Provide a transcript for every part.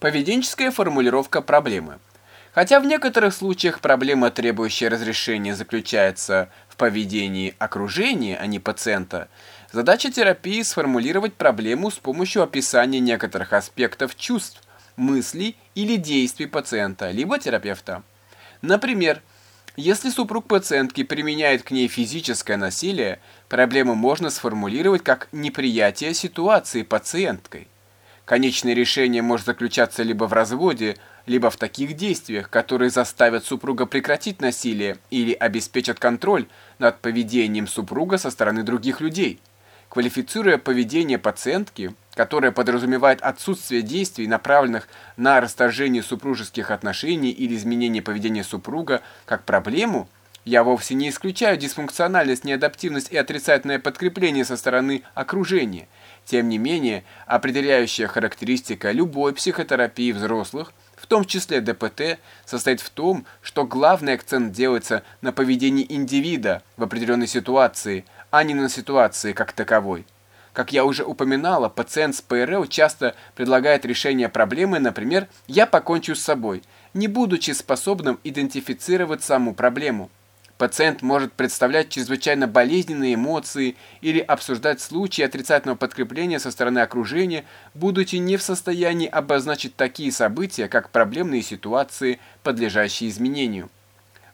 Поведенческая формулировка проблемы. Хотя в некоторых случаях проблема, требующая разрешения, заключается в поведении окружения, а не пациента, задача терапии сформулировать проблему с помощью описания некоторых аспектов чувств, мыслей или действий пациента, либо терапевта. Например, если супруг пациентки применяет к ней физическое насилие, проблему можно сформулировать как неприятие ситуации пациенткой. Конечное решение может заключаться либо в разводе, либо в таких действиях, которые заставят супруга прекратить насилие или обеспечат контроль над поведением супруга со стороны других людей. Квалифицируя поведение пациентки, которое подразумевает отсутствие действий, направленных на расторжение супружеских отношений или изменение поведения супруга, как проблему – я вовсе не исключаю дисфункциональность, неадаптивность и отрицательное подкрепление со стороны окружения. Тем не менее, определяющая характеристика любой психотерапии взрослых, в том числе ДПТ, состоит в том, что главный акцент делается на поведении индивида в определенной ситуации, а не на ситуации как таковой. Как я уже упоминала, пациент с ПРЛ часто предлагает решение проблемы, например, «я покончу с собой», не будучи способным идентифицировать саму проблему. Пациент может представлять чрезвычайно болезненные эмоции или обсуждать случаи отрицательного подкрепления со стороны окружения, будучи не в состоянии обозначить такие события, как проблемные ситуации, подлежащие изменению.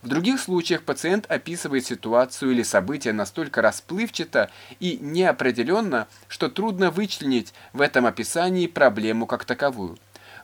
В других случаях пациент описывает ситуацию или событие настолько расплывчато и неопределенно, что трудно вычленить в этом описании проблему как таковую.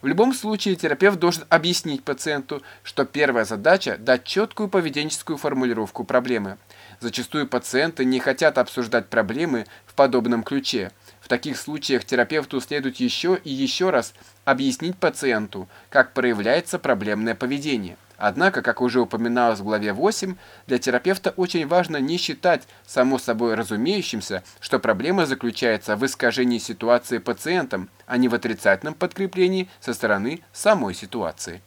В любом случае терапевт должен объяснить пациенту, что первая задача – дать четкую поведенческую формулировку проблемы. Зачастую пациенты не хотят обсуждать проблемы в подобном ключе. В таких случаях терапевту следует еще и еще раз объяснить пациенту, как проявляется проблемное поведение. Однако, как уже упоминалось в главе 8, для терапевта очень важно не считать само собой разумеющимся, что проблема заключается в искажении ситуации пациентом, а не в отрицательном подкреплении со стороны самой ситуации.